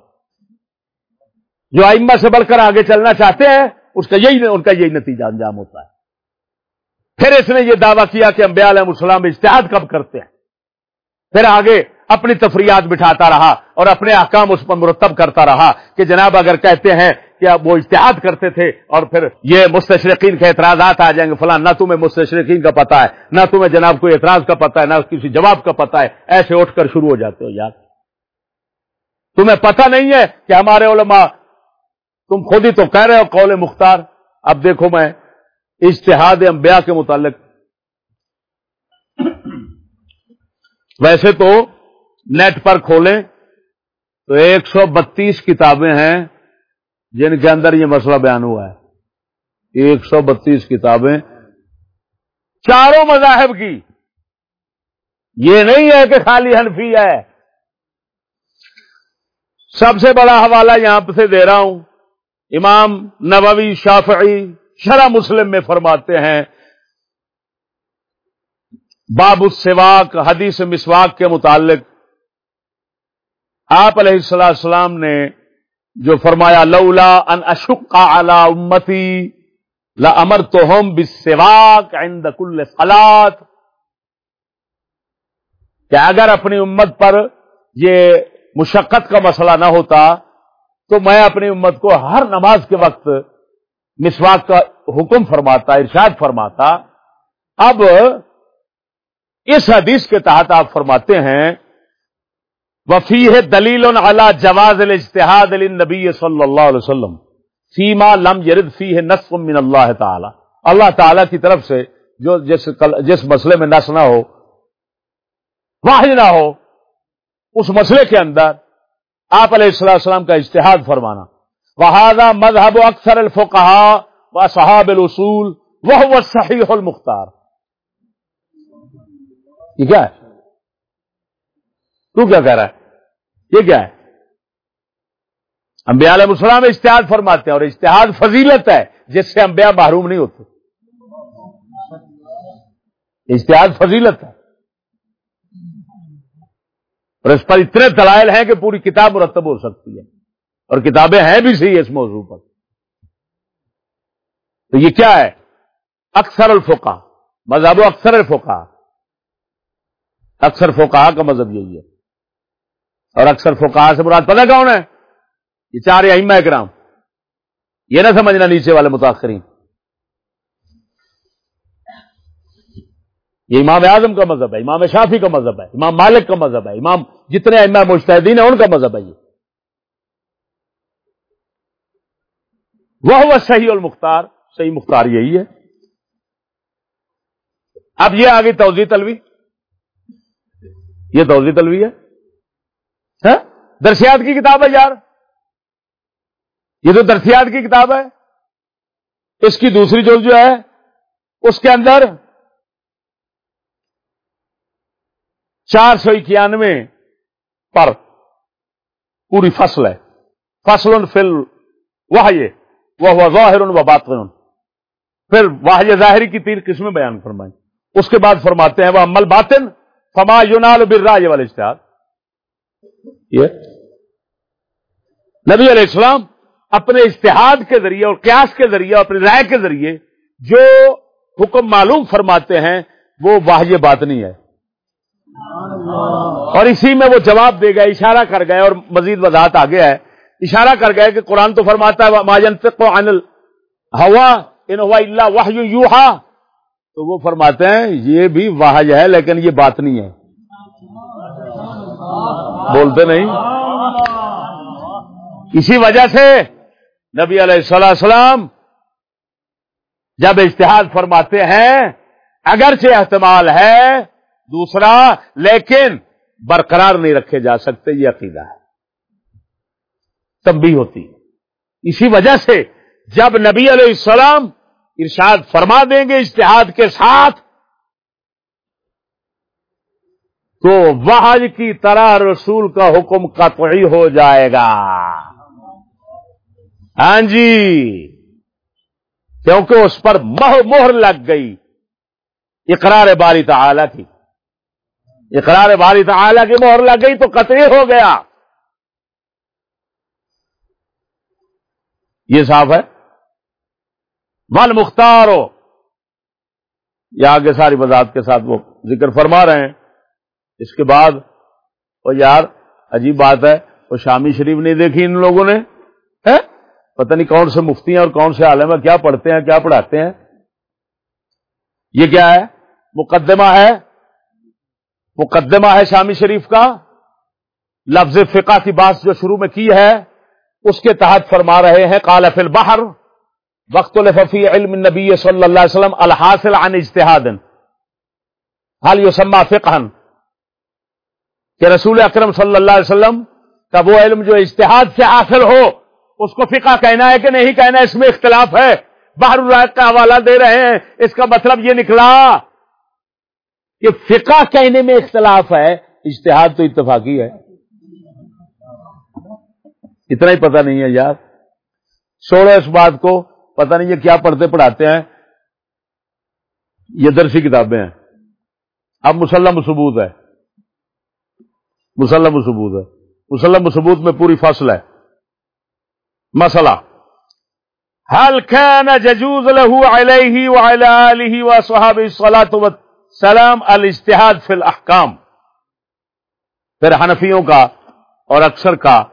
جو ائمہ سے بڑھ کر آگے چلنا چاہتے ہیں، اس کا یہی ان کا یہی نتیجہ انجام ہوتا ہے۔ پھر اس نے یہ دعویٰ کیا کہ امبیا علیہ السلام اشتہاد کب کرتے ہیں؟ پھر آگے اپنی تفریحات بٹھاتا رہا اور اپنے احکام اس پر مرتب کرتا رہا کہ جناب اگر کہتے ہیں کہ وہ اشتہاد کرتے تھے اور پھر یہ مستشرقین کے اعتراضات آ جائیں گے، فلاں نہ تمہیں مستشرقین کا پتا ہے، نہ تمہیں جناب کوئی اعتراض کا پتا ہے، نہ کسی جواب کا پتا ہے، ایسے اٹھ کر شروع ہو جاتے ہو یار۔ تمہیں پتہ نہیں ہے کہ ہمارے علماء، تم خود ہی تو کہہ رہے ہو قول مختار۔ اب دیکھو میں اشتہاد انبیاء کے متعلق۔ ویسے تو نیٹ پر کھولیں تو ایک سو بتیس کتابیں ہیں جن کے اندر یہ مسئلہ بیان ہوا ہے۔ ایک سو بتیس کتابیں۔ چاروں مذاہب کی۔ یہ نہیں ہے کہ خالی حنفی ہے۔ سب سے بڑا حوالہ یہاں سے دے رہا ہوں۔ امام نووی، شافعی شرح مسلم میں فرماتے ہیں، باب السواق حدیث مسواک کے متعلق۔ آپ علیہ السلام نے جو فرمایا، لولا ان اشق علی امتی لا امر تو ہوم بسواک عند کل فلات کہ اگر اپنی امت پر یہ مشقت کا مسئلہ نہ ہوتا، تو میں اپنی امت کو ہر نماز کے وقت مسواک کا حکم فرماتا، ارشاد فرماتا۔ اب اس حدیث کے تحت آپ فرماتے ہیں وفی ہے دلیل جواز الجتحاد نبی صلی اللہ علیہ وسلم، فیما لم یرد فی ہے نصف من اللہ تعالی۔ اللہ تعالی کی طرف سے جو جس جس مسئلے میں نس نہ ہو، واحد نہ ہو، اس مسئلے کے اندر آپ علیہ السلام کا اشتہاد فرمانا۔ وہذا مذہب و اکثر الفقہ و صحاب الاصول وہ صحیح المختار. یہ کیا ہے؟ تو کیا کہہ رہا ہے؟ یہ کیا ہے؟ انبیاء علیہ السلام اشتہاد فرماتے ہیں اور اشتہاد فضیلت ہے، جس سے انبیاء محروم نہیں ہوتے۔ اشتہاد فضیلت ہے۔ اور اس پر اتنے دلائل ہیں کہ پوری کتاب مرتب ہو سکتی ہے۔ اور کتابیں ہیں بھی صحیح اس موضوع پر۔ تو یہ کیا ہے؟ اکثر الفقا مذہب و اکثر الفقا اکثر فوکا کا مذہب یہی ہے۔ اور اکثر فوکا سے مراد پتہ کون ہے یہ چار اہم کرام یہ نہ سمجھنا نیچے والے متاثرین یہ امام اعظم کا مذہب ہے، امام شافی کا مذہب ہے، امام مالک کا مذہب ہے، امام جتنے اما مشتحدین ہیں ان کا مذہب ہے یہ۔ وہ صحیح المختار، صحیح مختار یہی ہے۔ اب یہ آگے توضیح تلوی۔ یہ توضیح تلوی ہے۔ ہاں؟ درسیات کی کتاب ہے یار۔ یہ تو درسیات کی کتاب ہے، اس کی دوسری جو جو ہے، اس کے اندر چار سو اکیانوے پر پوری فصل ہے۔ فصل فل وہ یہ وہ ظاہر و بات پھر واہ ظاہری کی تین قسمیں بیان فرمائیں۔ اس کے بعد فرماتے ہیں وہ عمل باطن فما یونال برا یہ والے اشتہار یہ نبی علیہ السلام اپنے اشتہاد کے ذریعے اور قیاس کے ذریعے اور اپنی رائے کے ذریعے جو حکم معلوم فرماتے ہیں، وہ واحج بات نہیں ہے۔ اور اسی میں وہ جواب دے گئے، اشارہ کر گئے اور مزید وضاحت آ گیا ہے۔ اشارہ کر گئے کہ قرآن تو فرماتا ہے ماجن انل ہوا ان ہوا اللہ واہ یو تو وہ فرماتے ہیں، یہ بھی واحج ہے، لیکن یہ بات نہیں ہے۔ بولتے نہیں؟ اسی وجہ سے نبی علیہ السلام السلام جب اشتہاد فرماتے ہیں، اگرچہ احتمال ہے دوسرا، لیکن برقرار نہیں رکھے جا سکتے، یہ عقیدہ ہے۔ تب بھی ہوتی اسی وجہ سے جب نبی علیہ السلام ارشاد فرما دیں گے اشتہاد کے ساتھ، تو وحج کی طرح رسول کا حکم قطعی ہو جائے گا۔ ہاں جی کیونکہ اس پر مہر لگ گئی۔ اقرار باری تعالی کی۔ اقرار باری تعالی کی مہر لگ گئی تو قطعی ہو گیا۔ یہ صاف ہے؟ ون مختار ہو۔ یا آگے ساری وضاحت کے ساتھ وہ ذکر فرما رہے ہیں۔ اس کے بعد وہ یار عجیب بات ہے، وہ شامی شریف نہیں دیکھی ان لوگوں نے؟ پتہ نہیں کون سے مفتی ہیں اور کون سے عالم ہے کیا پڑھتے ہیں، کیا پڑھاتے ہیں۔ یہ کیا ہے؟ مقدمہ ہے؟ مقدمہ ہے شامی شریف کا۔ لفظ فقہ کی بات جو شروع میں کی ہے اس کے تحت فرما رہے ہیں کالف البحر وقت الفی علم نبی صلی اللہ علیہ وسلم الحاصل عن اجتہاد۔ حال یوسما فقہن کہ رسول اکرم صلی اللہ علیہ وسلم کا وہ علم جو اجتہاد سے حاصل ہو، اس کو فقہ کہنا ہے کہ نہیں کہنا، اس میں اختلاف ہے۔ باہر الرائق کا حوالہ دے رہے ہیں، اس کا مطلب یہ نکلا کہ فقہ کہنے میں اختلاف ہے، اجتہاد تو اتفاقی ہے۔ اتنا ہی پتہ نہیں ہے یار۔ چھوڑو اس بات کو پتہ نہیں یہ کیا پڑھتے پڑھاتے ہیں۔ یہ درسی کتابیں ہیں۔ اب مسلم ثبوت ہے۔ مسلم ثبوت ہے۔ مسلم ثبوت میں پوری فصل ہے۔ مسئلہ۔ حل كان ججوز له عليه وعلى آله وصحابه الصلاة والسلام الاجتهاد في الاحکام پھر حنفیوں کا اور اکثر کا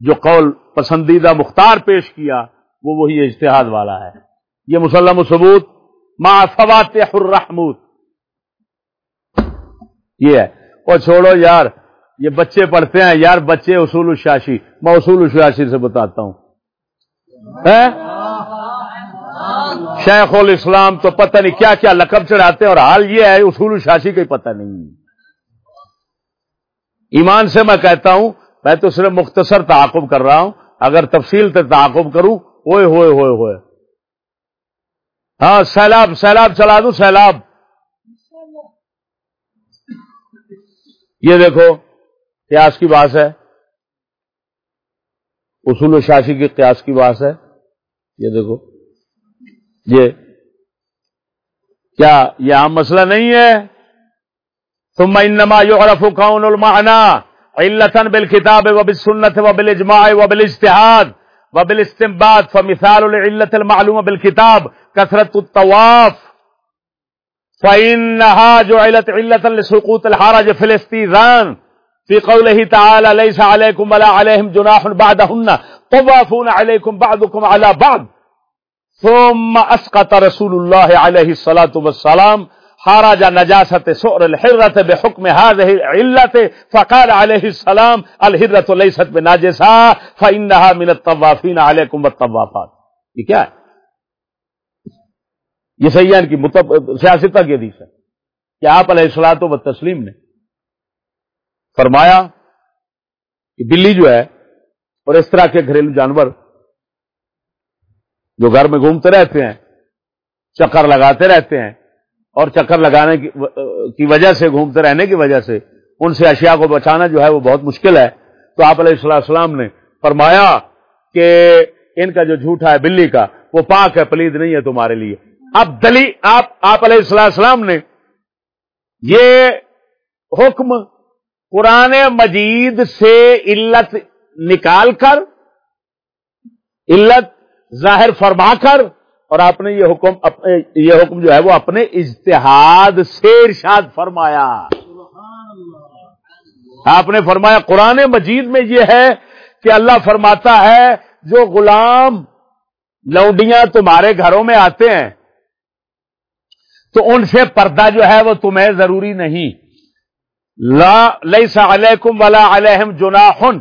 جو قول پسندیدہ مختار پیش کیا، وہ وہی اجتہاد والا ہے۔ یہ مسلم و ثبوت ما فواتح الرحمود۔ یہ ہے۔ اور چھوڑو یار، یہ بچے پڑھتے ہیں۔ یار، بچے اصول الشاشی۔ میں اصول الشاشی سے بتاتا ہوں۔ شیخ الاسلام تو پتہ نہیں کیا کیا لقب چڑھاتے ہیں اور حال یہ ہے، اصول الشاشی کا ہی پتہ نہیں۔ ایمان سے میں کہتا ہوں میں تو صرف مختصر تعاقب کر رہا ہوں، اگر تفصیل سے تعاقب کروں ہوئے ہوئے ہوئے ہوئے۔ ہاں سیلاب سیلاب چلا دوں، سیلاب۔ یہ دیکھو، قیاس کی بات ہے۔ اصول و شاشی کی قیاس کی بات ہے۔ یہ دیکھو۔ یہ۔ کیا یہ عام مسئلہ نہیں ہے؟ ثم انما يعرف كون المعنى علة بالكتاب وبالسنة وبالإجماع وبالاجتهاد وبالاستنباط فمثال العلة المعلومة بالكتاب كثرة الطواف. فإنها جعلت علة لسقوط الحرج في الاستيذان في قوله تعالى ليس عليكم ولا عليهم جناح بعدهن. طوافون عليكم بعضكم على بعض. ثم أسقط رسول الله عليه الصلاة والسلام حرج نجاسة سؤر الحرة بحكم هذه العلة، فقال عليه السلام، الحرة ليست بناجسة، فإنها من الطوافين عليكم والطوافات. یہ کیا ہے؟ یہ سیان کی مطب... سیاستہ کی حدیث ہے کہ آپ علیہ السلاط و تسلیم نے فرمایا کہ بلی جو ہے اور اس طرح کے گھریلو جانور جو گھر میں گھومتے رہتے ہیں، چکر لگاتے رہتے ہیں اور چکر لگانے کی وجہ سے، گھومتے رہنے کی وجہ سے ان سے اشیاء کو بچانا جو ہے وہ بہت مشکل ہے۔ تو آپ علیہ السلام السلام نے فرمایا کہ ان کا جو جھوٹا ہے بلی کا، وہ پاک ہے، پلید نہیں ہے تمہارے لیے۔ اب دلی، آپ آپ علیہ السلام السلام نے یہ حکم قرآن مجید سے علت نکال کر، علت ظاہر فرما کر اور آپ نے یہ حکم یہ حکم جو ہے وہ اپنے اجتہاد سے ارشاد فرمایا۔ آپ نے فرمایا قرآن مجید میں یہ ہے کہ اللہ فرماتا ہے جو غلام لونڈیاں تمہارے گھروں میں آتے ہیں تو ان سے پردہ جو ہے وہ تمہیں ضروری نہیں۔ لا لیسا علیکم ولا علیہم جناحن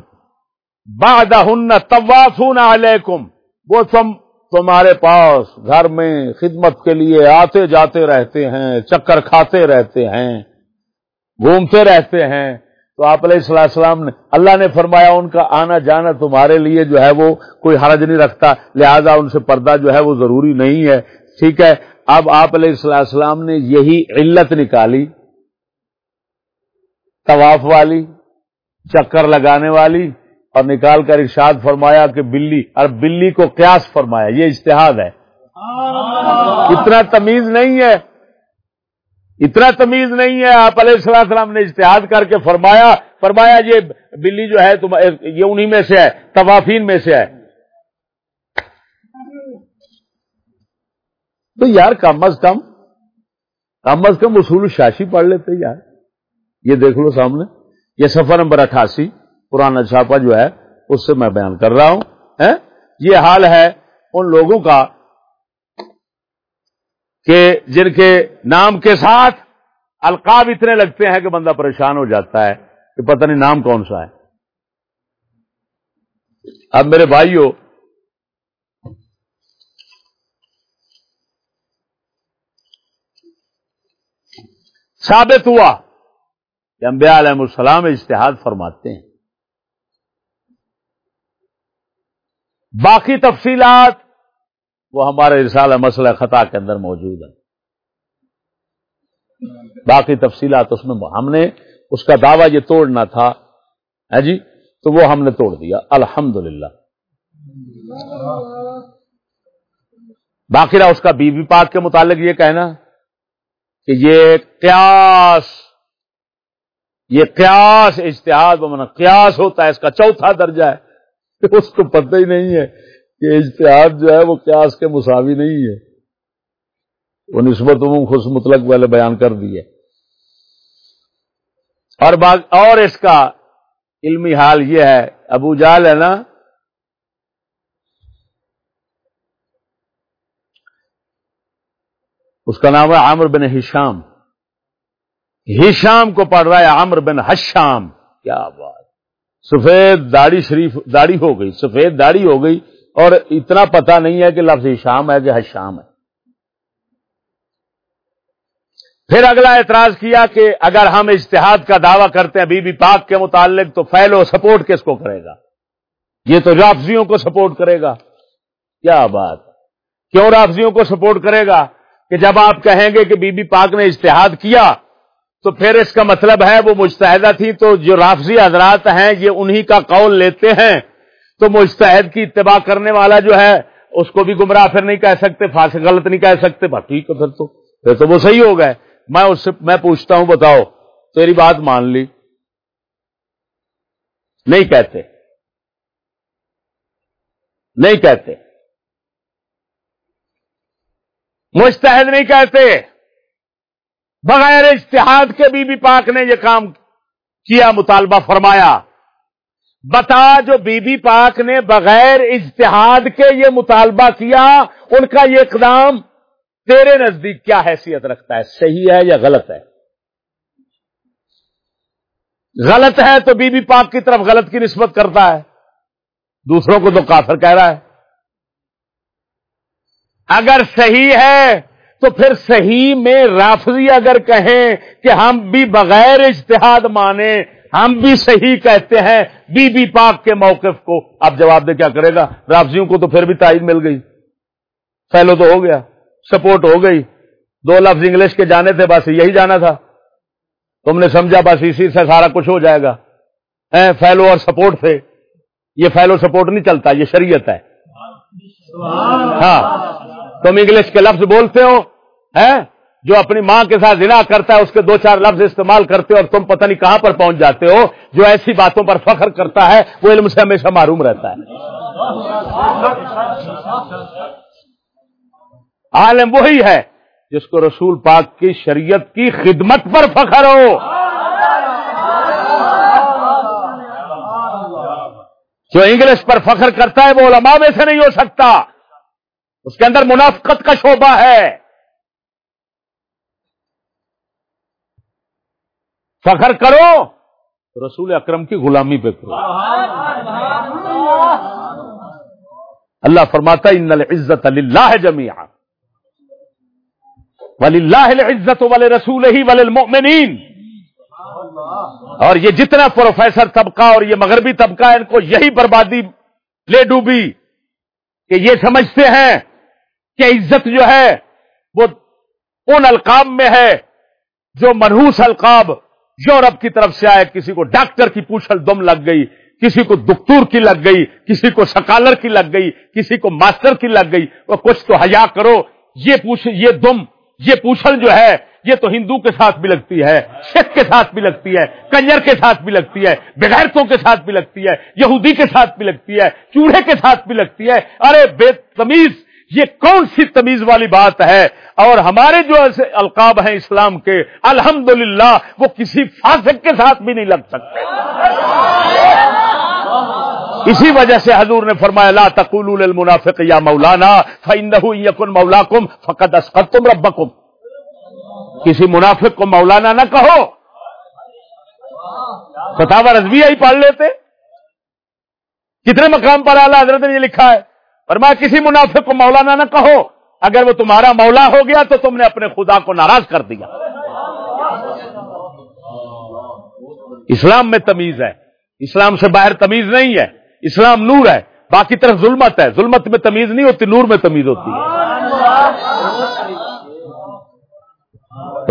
بعدہن طوافون علیکم۔ وہ تم تمہارے پاس گھر میں خدمت کے لیے آتے جاتے رہتے ہیں، چکر کھاتے رہتے ہیں، گھومتے رہتے ہیں۔ تو آپ علیہ السلام السلام نے اللہ نے فرمایا، ان کا آنا جانا تمہارے لیے جو ہے وہ کوئی حرج نہیں رکھتا، لہذا ان سے پردہ جو ہے وہ ضروری نہیں ہے۔ ٹھیک ہے، اب آپ علیہ السلام نے یہی علت نکالی۔ طواف والی، چکر لگانے والی اور نکال کر ارشاد فرمایا کہ بلی اور بلی کو قیاس فرمایا یہ اشتہاد ہے۔ اتنا تمیز نہیں ہے۔ اتنا تمیز نہیں ہے۔ آپ علیہ السلام السلام نے اشتہاد کر کے فرمایا فرمایا یہ بلی جو ہے تم یہ انہی میں سے ہے طوافین میں سے ہے۔ تو یار کم از کم کم از کم اصول شاشی پڑھ لیتے یار۔ یہ دیکھ لو سامنے۔ یہ سفر نمبر اٹھاسی۔ پرانا چھاپا جو ہے، اس سے میں بیان کر رہا ہوں یہ حال ہے ان لوگوں کا کہ جن کے نام کے ساتھ القاب اتنے لگتے ہیں کہ بندہ پریشان ہو جاتا ہے کہ پتہ نہیں نام کون سا ہے۔ اب میرے بھائیوں ثابت ہوا کہ انبیاء علیہ السلام اشتہاد فرماتے ہیں۔ باقی تفصیلات وہ ہمارے رسالہ مسئلہ خطا کے اندر موجود ہے باقی تفصیلات اس میں ہم نے، اس کا دعویٰ یہ توڑنا تھا۔ ہے جی؟ تو وہ ہم نے توڑ دیا۔ الحمد باقی رہا اس کا بی بی پاک کے متعلق یہ کہنا کہ یہ قیاس یہ قیاس اشتہاد قیاس ہوتا ہے، اس کا چوتھا درجہ ہے۔ اس کو پتہ ہی نہیں ہے کہ اشتہاد جو ہے وہ قیاس کے مساوی نہیں ہے۔ وہ نسبت عموم خوش مطلق والے بیان کر دیے اور اور اس کا علمی حال یہ ہے، ابو جال ہے نا؟ اس کا نام ہے عامر بن ہشام۔ ہشام کو پڑھ رہا ہے عامر بن حشام کیا بات! سفید داڑھی شریف داڑھی ہو گئی، سفید داڑھی ہو گئی، اور اتنا پتا نہیں ہے کہ لفظ ہشام ہے کہ حشام ہے۔ پھر اگلا اعتراض کیا کہ اگر ہم اشتہاد کا دعویٰ کرتے ہیں بی بی پاک کے متعلق تو فیل و سپورٹ کس کو کرے گا؟ یہ تو رافضیوں کو سپورٹ کرے گا۔ کیا بات۔ کیوں رافضیوں کو سپورٹ کرے گا؟ کہ جب آپ کہیں گے کہ بی بی پاک نے اشتہاد کیا تو پھر اس کا مطلب ہے وہ مشتحدہ تھی، تو جو رافضی حضرات ہیں، یہ انہی کا قول لیتے ہیں۔ تو مشتحد کی اتباع کرنے والا جو ہے، اس کو بھی گمراہ پھر نہیں کہہ سکتے، فاسق غلط نہیں کہہ سکتے۔ بس ٹھیک ہے پھر تو۔ پھر تو وہ صحیح ہو گئے۔ میں اس سے، میں پوچھتا ہوں، بتاؤ، تیری بات مان لی؟ نہیں کہتے۔ نہیں کہتے۔ مستحد نہیں کہتے۔ بغیر اشتہاد کے بی بی پاک نے یہ کام کیا، مطالبہ فرمایا۔ بتا جو بی بی پاک نے بغیر اجتہاد کے یہ مطالبہ کیا، ان کا یہ اقدام تیرے نزدیک کیا حیثیت رکھتا ہے؟ صحیح ہے یا غلط ہے؟ غلط ہے تو بی بی پاک کی طرف غلط کی نسبت کرتا ہے۔ دوسروں کو تو کافر کہہ رہا ہے۔ اگر صحیح ہے تو پھر صحیح میں رافضی اگر کہیں کہ ہم بھی بغیر اشتہاد مانے ہم بھی صحیح کہتے ہیں بی بی پاک کے موقف کو اب جواب دے کیا کرے گا؟ رافضیوں کو تو پھر بھی تائید مل گئی۔ پہلو تو ہو گیا سپورٹ ہو گئی۔ دو لفظ انگلش کے جانے تھے بس یہی جانا تھا۔ تم نے سمجھا بس اسی سے سارا کچھ ہو جائے گا۔ فیلو اور سپورٹ تھے۔ یہ فیلو سپورٹ نہیں چلتا یہ شریعت ہے۔ ہاں۔ تم انگلش کے لفظ بولتے ہو ہے جو اپنی ماں کے ساتھ زنا کرتا ہے، اس کے دو چار لفظ استعمال کرتے ہو اور تم پتہ نہیں کہاں پر پہنچ جاتے ہو، جو ایسی باتوں پر فخر کرتا ہے، وہ علم سے ہمیشہ معروم رہتا ہے۔ عالم وہی ہے جس کو رسول پاک کی شریعت کی خدمت پر فخر ہو۔ جو انگلش پر فخر کرتا ہے، وہ علماء میں سے نہیں ہو سکتا۔ اس کے اندر منافقت کا شعبہ ہے۔ فخر کرو، رسول اکرم کی غلامی پہ کرو۔ اللہ فرماتا ان العزت اللہ جميعا ولی اللہ عزت والے رسول ہی المؤمنین اور یہ جتنا پروفیسر طبقہ اور یہ مغربی طبقہ ان کو یہی بربادی لے ڈوبی کہ یہ سمجھتے ہیں کہ عزت جو ہے وہ ان القاب میں ہے جو منحوس القاب یورپ کی طرف سے آئے، کسی کو ڈاکٹر کی پوچھل دم لگ گئی، کسی کو دکتور کی لگ گئی، کسی کو سکالر کی لگ گئی، کسی کو ماسٹر کی لگ گئی، وہ کچھ تو حیا کرو، یہ پوچھ، یہ دم، یہ پوچھل جو ہے، یہ تو ہندو کے ساتھ بھی لگتی ہے، سکھ کے ساتھ بھی لگتی ہے، کنجر کے ساتھ بھی لگتی ہے، بغیرتوں کے ساتھ بھی لگتی ہے، یہودی کے ساتھ بھی لگتی ہے، چوڑے کے ساتھ بھی لگتی ہے، ارے بے تمیز یہ کون سی تمیز والی بات ہے اور ہمارے جو ایسے القاب ہیں اسلام کے، الحمدللہ، وہ کسی فاسق کے ساتھ بھی نہیں لگ سکتے۔ اسی وجہ سے حضور نے فرمایا، لا تقولوا للمنافق یا مولانا فانه يكن مولاكم فقد اسقطتم ربكم کسی منافق کو مولانا نہ کہو۔ فتاوا رضویہ ہی پڑھ لیتے۔ کتنے مقام پر اعلی حضرت نے یہ لکھا ہے؟ اور میں کسی منافق کو مولانا نہ کہو، اگر وہ تمہارا مولا ہو گیا تو تم نے اپنے خدا کو ناراض کر دیا۔ اسلام میں تمیز ہے۔ اسلام سے باہر تمیز نہیں ہے۔ اسلام نور ہے۔ باقی طرف ظلمت ہے۔ ظلمت میں تمیز نہیں ہوتی، نور میں تمیز ہوتی ہے۔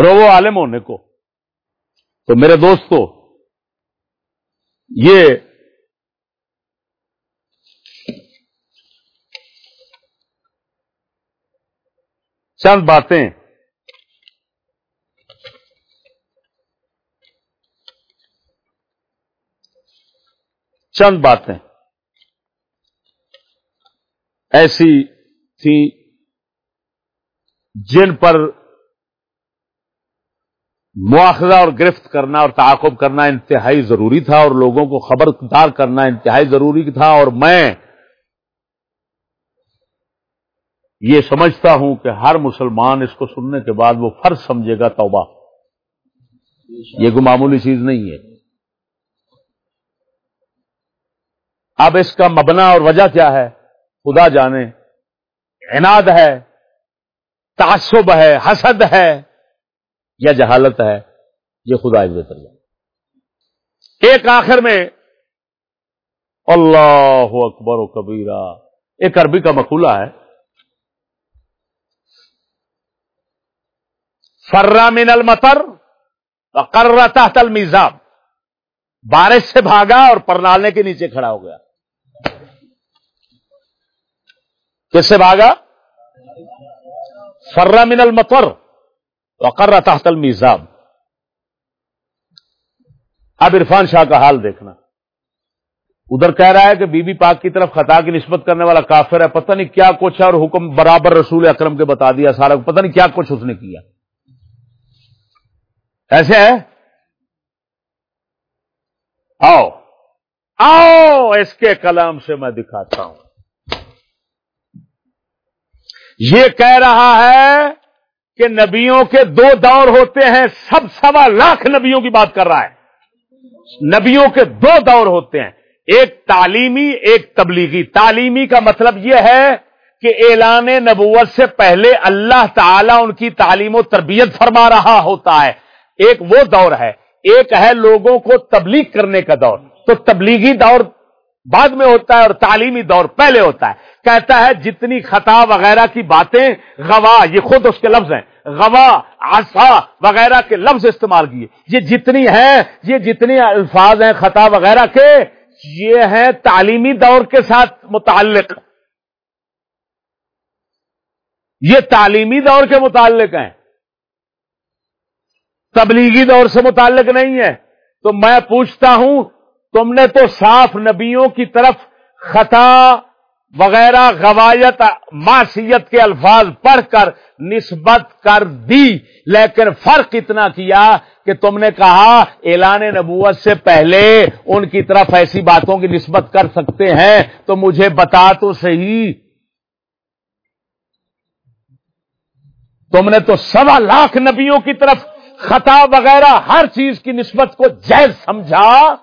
رو عالم ہونے کو۔ تو میرے دوستو، یہ چند باتیں۔ چند باتیں۔ ایسی تھیں جن پر مواخذہ اور گرفت کرنا اور تعاقب کرنا انتہائی ضروری تھا اور لوگوں کو خبردار کرنا انتہائی ضروری تھا اور میں یہ سمجھتا ہوں کہ ہر مسلمان اس کو سننے کے بعد وہ فرض سمجھے گا توبہ۔ یہ کوئی معمولی چیز نہیں ہے۔ اب اس کا مبنا اور وجہ کیا ہے؟ خدا جانے۔ عناد ہے، تعصب ہے، حسد ہے یا جہالت ہے؟ یہ خدا بہتر جائے ایک آخر میں، اللہ اکبر و کبیرہ۔ ایک عربی کا مقولہ ہے۔ فرا من المطر کرا تحت المیزاب۔ بارش سے بھاگا اور پرنالنے کے نیچے کھڑا ہو گیا۔ کس سے بھاگا؟ فرا من المطر وقر تحت المیزاب۔ اب عرفان شاہ کا حال دیکھنا۔ ادھر کہہ رہا ہے کہ بی بی پاک کی طرف خطا کی نسبت کرنے والا کافر ہے۔ پتہ نہیں کیا کچھ ہے اور حکم برابر رسول اکرم کے بتا دیا سارا۔ پتہ نہیں کیا کچھ اس نے کیا۔ ایسے ہے؟ آؤ آؤ، اس کے کلام سے میں دکھاتا ہوں۔ یہ کہہ رہا ہے کہ نبیوں کے دو دور ہوتے ہیں، سب سوا لاکھ نبیوں کی بات کر رہا ہے۔ نبیوں کے دو دور ہوتے ہیں، ایک تعلیمی، ایک تبلیغی۔ تعلیمی کا مطلب یہ ہے کہ اعلان نبوت سے پہلے اللہ تعالی ان کی تعلیم و تربیت فرما رہا ہوتا ہے۔ ایک وہ دور ہے، ایک ہے لوگوں کو تبلیغ کرنے کا دور۔ تو تبلیغی دور بعد میں ہوتا ہے اور تعلیمی دور پہلے ہوتا ہے۔ کہتا ہے جتنی خطا وغیرہ کی باتیں گواہ یہ خود اس کے لفظ ہیں۔ گواہ آسا وغیرہ کے لفظ استعمال کیے۔ یہ جتنی ہیں، یہ جتنی الفاظ ہیں خطا وغیرہ کے، یہ ہیں تعلیمی دور کے ساتھ متعلق۔ یہ تعلیمی دور کے متعلق ہیں۔ تبلیغی دور سے متعلق نہیں ہے۔ تو میں پوچھتا ہوں، تم نے تو صاف نبیوں کی طرف خطا وغیرہ غوایت، معصیت کے الفاظ پڑھ کر نسبت کر دی، لیکن فرق اتنا کیا کہ تم نے کہا، اعلان نبوت سے پہلے ان کی طرف ایسی باتوں کی نسبت کر سکتے ہیں، تو مجھے بتا تو صحیح۔ تم نے تو سوا لاکھ نبیوں کی طرف خطا وغیرہ ہر چیز کی نسبت کو جائز سمجھا،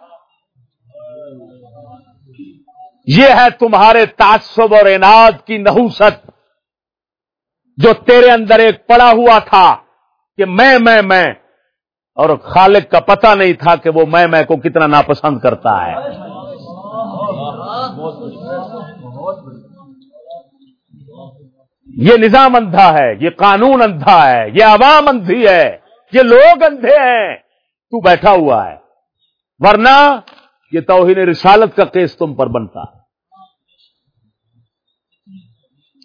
یہ ہے تمہارے تعصب اور اناد کی نحوست جو تیرے اندر ایک پڑا ہوا تھا کہ میں میں میں، اور خالق کا پتہ نہیں تھا کہ وہ میں میں کو کتنا ناپسند کرتا ہے۔ یہ نظام اندھا ہے، یہ قانون اندھا ہے، یہ عوام اندھی ہے۔ یہ لوگ اندھے ہیں، تو بیٹھا ہوا ہے۔ ورنہ یہ توہین رسالت کا کیس تم پر بنتا۔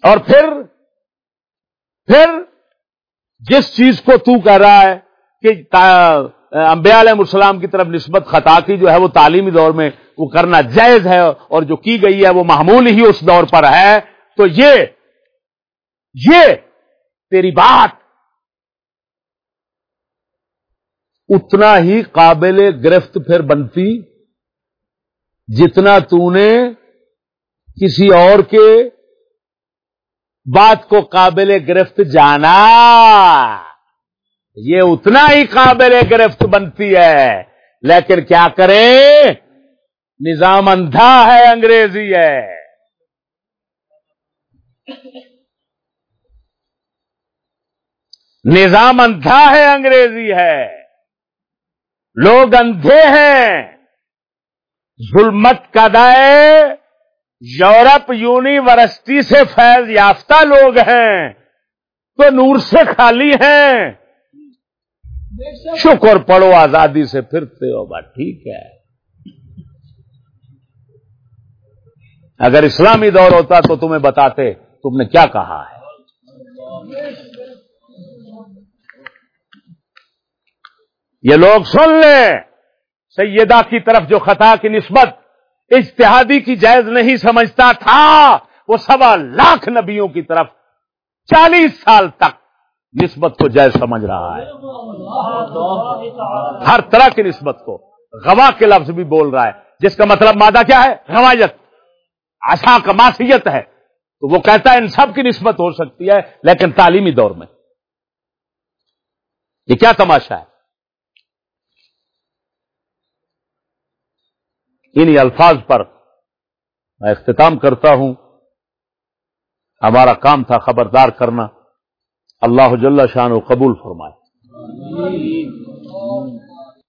اور پھر پھر جس چیز کو تو کہہ رہا ہے کہ انبیاء علیہ السلام کی طرف نسبت خطا کی جو ہے، وہ تعلیمی دور میں وہ کرنا جائز ہے اور جو کی گئی ہے وہ معمول ہی اس دور پر ہے۔ تو یہ یہ تیری بات اتنا ہی قابل گرفت پھر بنتی جتنا تو نے کسی اور کے بات کو قابل گرفت جانا۔ یہ اتنا ہی قابل گرفت بنتی ہے۔ لیکن کیا کریں نظام اندھا ہے، انگریزی ہے۔ نظام اندھا ہے، انگریزی ہے۔ لوگ اندھے ہیں۔ ظلمت کا دائے، یورپ یونیورسٹی سے فیض یافتہ لوگ ہیں۔ تو نور سے خالی ہیں۔ شکر پڑو آزادی سے پھرتے ہو بات ٹھیک ہے۔ اگر اسلامی دور ہوتا تو تمہیں بتاتے تم نے کیا کہا ہے۔ یہ لوگ سن لیں سیدہ کی طرف جو خطا کی نسبت اجتہادی کی جائز نہیں سمجھتا تھا، وہ سوا لاکھ نبیوں کی طرف چالیس سال تک نسبت کو جائز سمجھ رہا ہے۔ ہر طرح کی نسبت کو۔ گواہ کے لفظ بھی بول رہا ہے۔ جس کا مطلب مادہ کیا ہے؟ روایت آشا کا ماسیت ہے۔ تو وہ کہتا ہے ان سب کی نسبت ہو سکتی ہے، لیکن تعلیمی دور میں۔ یہ کیا تماشا ہے؟ انہی الفاظ پر میں اختتام کرتا ہوں۔ ہمارا کام تھا خبردار کرنا۔ اللہ جل شان و قبول فرمائے۔